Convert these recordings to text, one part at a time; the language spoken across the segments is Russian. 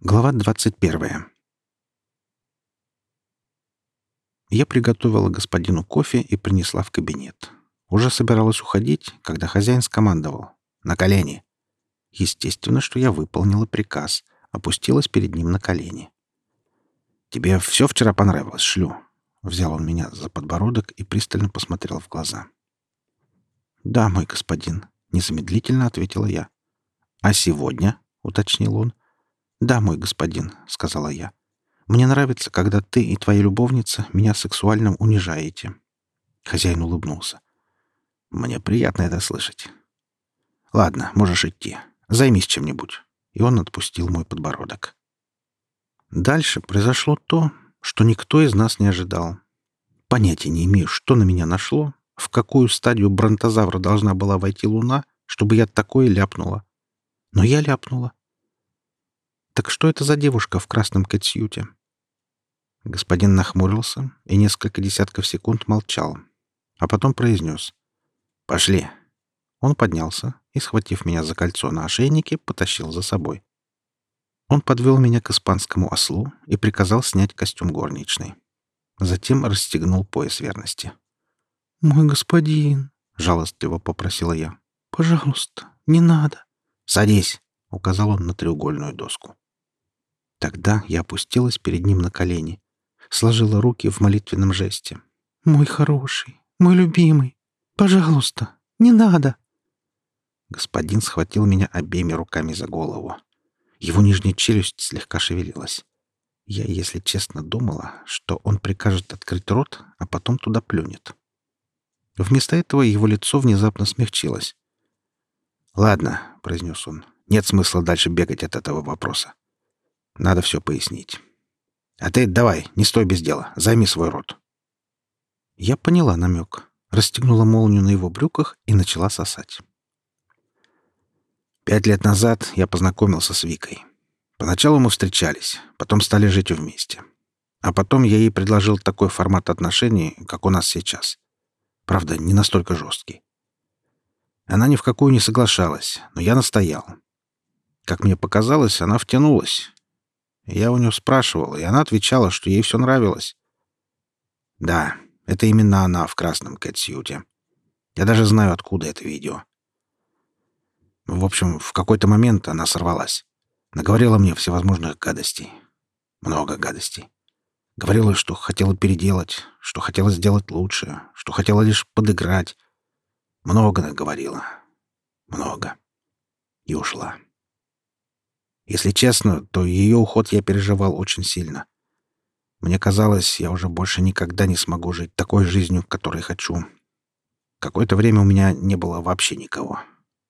Глава 21. Я приготовила господину кофе и принесла в кабинет. Уже собиралась уходить, когда хозяин скомандовал. «На колени!» Естественно, что я выполнила приказ, опустилась перед ним на колени. «Тебе все вчера понравилось, шлю?» Взял он меня за подбородок и пристально посмотрел в глаза. «Да, мой господин», — незамедлительно ответила я. «А сегодня?» — уточнил он. «Да, мой господин», — сказала я. «Мне нравится, когда ты и твоя любовница меня сексуально унижаете». Хозяин улыбнулся. «Мне приятно это слышать». «Ладно, можешь идти. Займись чем-нибудь». И он отпустил мой подбородок. Дальше произошло то, что никто из нас не ожидал. Понятия не имею, что на меня нашло, в какую стадию бронтозавра должна была войти Луна, чтобы я такое ляпнула. Но я ляпнула. «Так что это за девушка в красном кэтсьюте?» Господин нахмурился и несколько десятков секунд молчал, а потом произнес. «Пошли». Он поднялся и, схватив меня за кольцо на ошейнике, потащил за собой. Он подвел меня к испанскому ослу и приказал снять костюм горничной. Затем расстегнул пояс верности. «Мой господин», — жалостливо попросила я, — «пожалуйста, не надо». «Садись», — указал он на треугольную доску. Тогда я опустилась перед ним на колени, сложила руки в молитвенном жесте. «Мой хороший, мой любимый, пожалуйста, не надо!» Господин схватил меня обеими руками за голову. Его нижняя челюсть слегка шевелилась. Я, если честно, думала, что он прикажет открыть рот, а потом туда плюнет. Вместо этого его лицо внезапно смягчилось. «Ладно», — произнес он, — «нет смысла дальше бегать от этого вопроса. Надо все пояснить. А ты давай, не стой без дела, займи свой рот. Я поняла намек, расстегнула молнию на его брюках и начала сосать. Пять лет назад я познакомился с Викой. Поначалу мы встречались, потом стали жить вместе. А потом я ей предложил такой формат отношений, как у нас сейчас. Правда, не настолько жесткий. Она ни в какую не соглашалась, но я настоял. Как мне показалось, она втянулась, я у нее спрашивал, и она отвечала, что ей все нравилось. Да, это именно она в красном кэтсьюте. Я даже знаю, откуда это видео. В общем, в какой-то момент она сорвалась. Наговорила мне всевозможных гадостей. Много гадостей. Говорила, что хотела переделать, что хотела сделать лучше, что хотела лишь подыграть. Много наговорила. Много. И ушла. Если честно, то ее уход я переживал очень сильно. Мне казалось, я уже больше никогда не смогу жить такой жизнью, которой хочу. Какое-то время у меня не было вообще никого.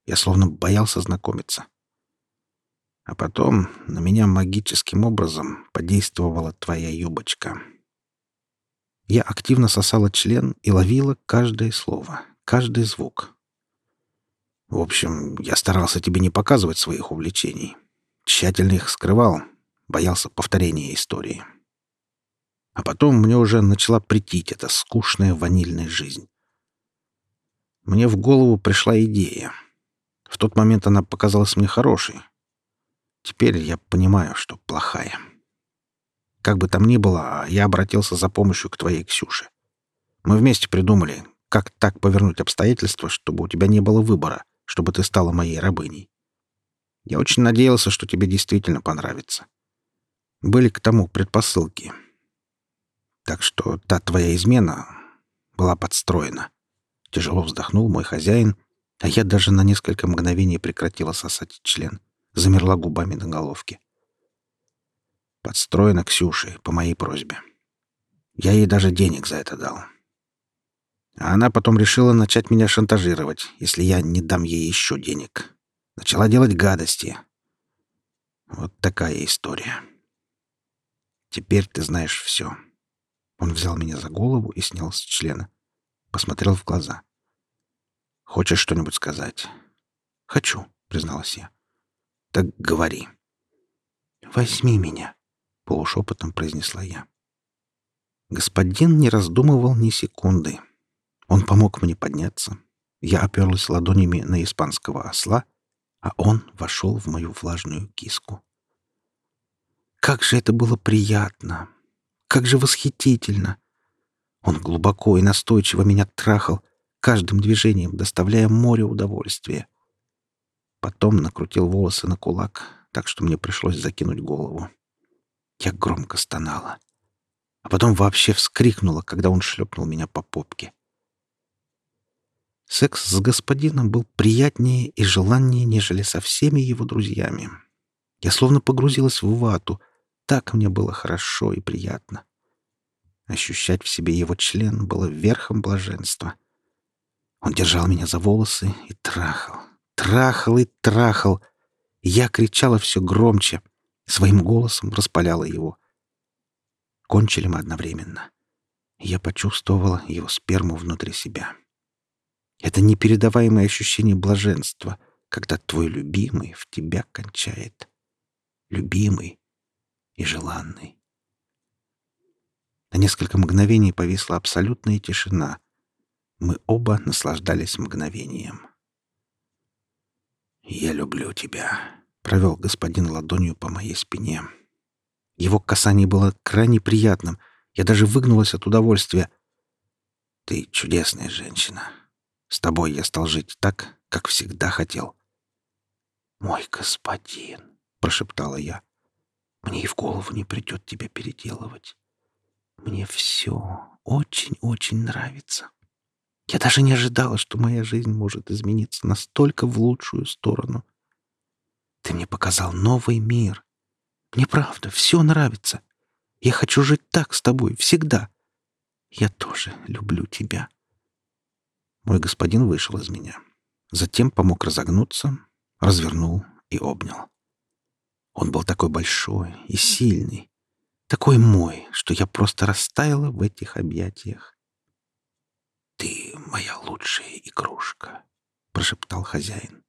Я словно боялся знакомиться. А потом на меня магическим образом подействовала твоя юбочка. Я активно сосала член и ловила каждое слово, каждый звук. В общем, я старался тебе не показывать своих увлечений. Тщательно их скрывал, боялся повторения истории. А потом мне уже начала претить эта скучная ванильная жизнь. Мне в голову пришла идея. В тот момент она показалась мне хорошей. Теперь я понимаю, что плохая. Как бы там ни было, я обратился за помощью к твоей Ксюше. Мы вместе придумали, как так повернуть обстоятельства, чтобы у тебя не было выбора, чтобы ты стала моей рабыней. Я очень надеялся, что тебе действительно понравится. Были к тому предпосылки. Так что та твоя измена была подстроена. Тяжело вздохнул мой хозяин, а я даже на несколько мгновений прекратила сосать член. Замерла губами на головке. Подстроена Ксюшей по моей просьбе. Я ей даже денег за это дал. А она потом решила начать меня шантажировать, если я не дам ей еще денег. Начала делать гадости. Вот такая история. Теперь ты знаешь все. Он взял меня за голову и снял с члена. Посмотрел в глаза. Хочешь что-нибудь сказать? Хочу, призналась я. Так говори. Возьми меня, полушепотом произнесла я. Господин не раздумывал ни секунды. Он помог мне подняться. Я оперлась ладонями на испанского осла — а он вошел в мою влажную киску. Как же это было приятно! Как же восхитительно! Он глубоко и настойчиво меня трахал, каждым движением доставляя море удовольствия. Потом накрутил волосы на кулак, так что мне пришлось закинуть голову. Я громко стонала. А потом вообще вскрикнула, когда он шлепнул меня по попке. Секс с господином был приятнее и желаннее, нежели со всеми его друзьями. Я словно погрузилась в вату. Так мне было хорошо и приятно. Ощущать в себе его член было верхом блаженства. Он держал меня за волосы и трахал, трахал и трахал. Я кричала все громче, своим голосом распаляла его. Кончили мы одновременно. Я почувствовала его сперму внутри себя. Это непередаваемое ощущение блаженства, когда твой любимый в тебя кончает. Любимый и желанный. На несколько мгновений повисла абсолютная тишина. Мы оба наслаждались мгновением. «Я люблю тебя», — провел господин ладонью по моей спине. Его касание было крайне приятным. Я даже выгнулась от удовольствия. «Ты чудесная женщина. С тобой я стал жить так, как всегда хотел». «Мой господин», — прошептала я, — «мне и в голову не придет тебя переделывать. Мне все очень-очень нравится. Я даже не ожидала, что моя жизнь может измениться настолько в лучшую сторону. Ты мне показал новый мир. Мне правда все нравится. Я хочу жить так с тобой всегда. Я тоже люблю тебя. Мой господин вышел из меня. Затем помог разогнуться, развернул и обнял. Он был такой большой и сильный, такой мой, что я просто растаяла в этих объятиях. «Ты моя лучшая игрушка», — прошептал хозяин.